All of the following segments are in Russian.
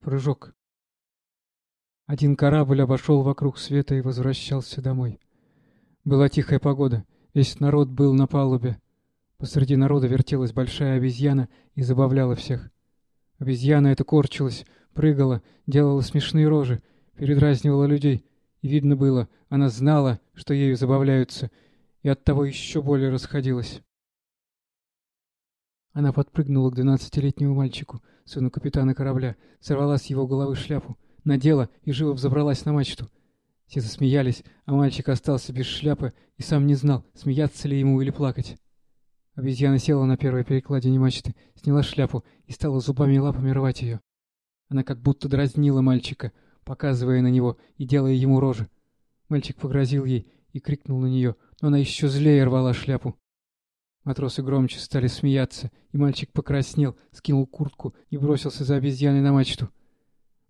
Прыжок. Один корабль обошел вокруг света и возвращался домой. Была тихая погода. Весь народ был на палубе. Посреди народа вертелась большая обезьяна и забавляла всех. Обезьяна эта корчилась, прыгала, делала смешные рожи, передразнивала людей. И видно было, она знала, что ею забавляются, и оттого еще более расходилась. Она подпрыгнула к двенадцатилетнему мальчику, сыну капитана корабля, сорвала с его головы шляпу, надела и живо взобралась на мачту. Все засмеялись, а мальчик остался без шляпы и сам не знал, смеяться ли ему или плакать. Обезьяна села на первой перекладине мачты, сняла шляпу и стала зубами и лапами рвать ее. Она как будто дразнила мальчика, показывая на него и делая ему рожи. Мальчик погрозил ей и крикнул на нее, но она еще злее рвала шляпу. Матросы громче стали смеяться, и мальчик покраснел, скинул куртку и бросился за обезьяной на мачту.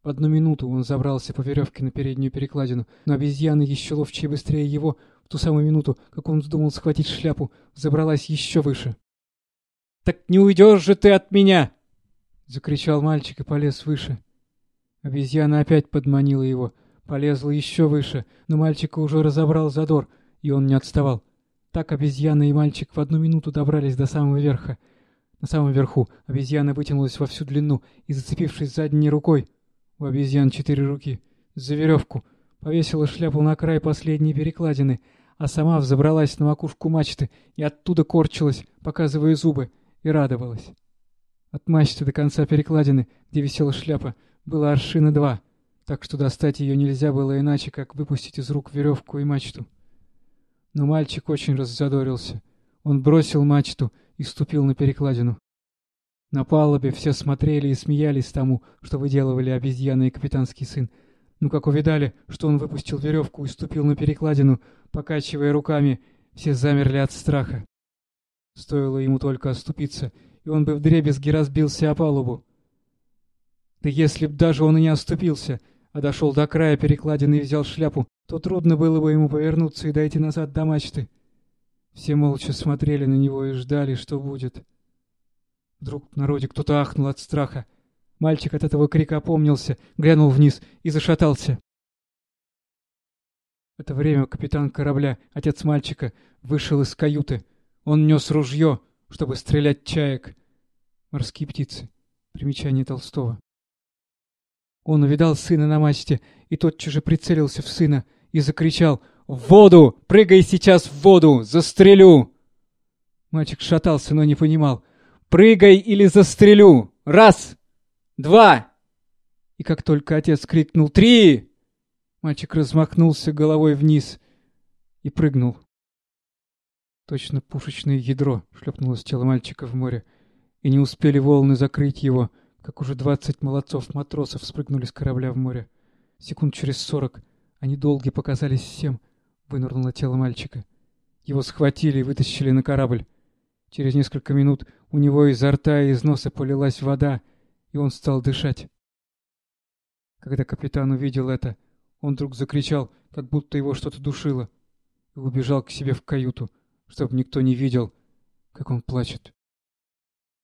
В одну минуту он забрался по веревке на переднюю перекладину, но обезьяна еще ловче и быстрее его, в ту самую минуту, как он вздумал схватить шляпу, забралась еще выше. «Так не уйдешь же ты от меня!» — закричал мальчик и полез выше. Обезьяна опять подманила его, полезла еще выше, но мальчика уже разобрал задор, и он не отставал. Так обезьяна и мальчик в одну минуту добрались до самого верха. На самом верху обезьяна вытянулась во всю длину и, зацепившись задней рукой, у обезьян четыре руки. За веревку. Повесила шляпу на край последней перекладины, а сама взобралась на макушку мачты и оттуда корчилась, показывая зубы, и радовалась. От мачты до конца перекладины, где висела шляпа, было аршина два, так что достать ее нельзя было иначе, как выпустить из рук веревку и мачту. Но мальчик очень раззадорился. Он бросил мачту и ступил на перекладину. На палубе все смотрели и смеялись тому, что выделывали обезьяны и капитанский сын. Ну как увидали, что он выпустил веревку и ступил на перекладину, покачивая руками, все замерли от страха. Стоило ему только оступиться, и он бы вдребезги разбился о палубу. Да если б даже он и не оступился, а дошел до края перекладины и взял шляпу, то трудно было бы ему повернуться и дойти назад до мачты. Все молча смотрели на него и ждали, что будет. Вдруг в народе кто-то ахнул от страха. Мальчик от этого крика опомнился, глянул вниз и зашатался. В это время капитан корабля, отец мальчика, вышел из каюты. Он нес ружье, чтобы стрелять чаек. Морские птицы. Примечание Толстого. Он увидал сына на мачте и тотчас же прицелился в сына и закричал «В воду! Прыгай сейчас в воду! Застрелю!» Мальчик шатался, но не понимал. Прыгай или застрелю! Раз! Два!» И как только отец крикнул «Три!», мальчик размахнулся головой вниз и прыгнул. Точно пушечное ядро шлепнулось тело мальчика в море, и не успели волны закрыть его, как уже двадцать молодцов-матросов спрыгнули с корабля в море. Секунд через сорок они долги показались всем, вынырнуло тело мальчика. Его схватили и вытащили на корабль. Через несколько минут у него изо рта и из носа полилась вода, и он стал дышать. Когда капитан увидел это, он вдруг закричал, как будто его что-то душило, и убежал к себе в каюту, чтобы никто не видел, как он плачет.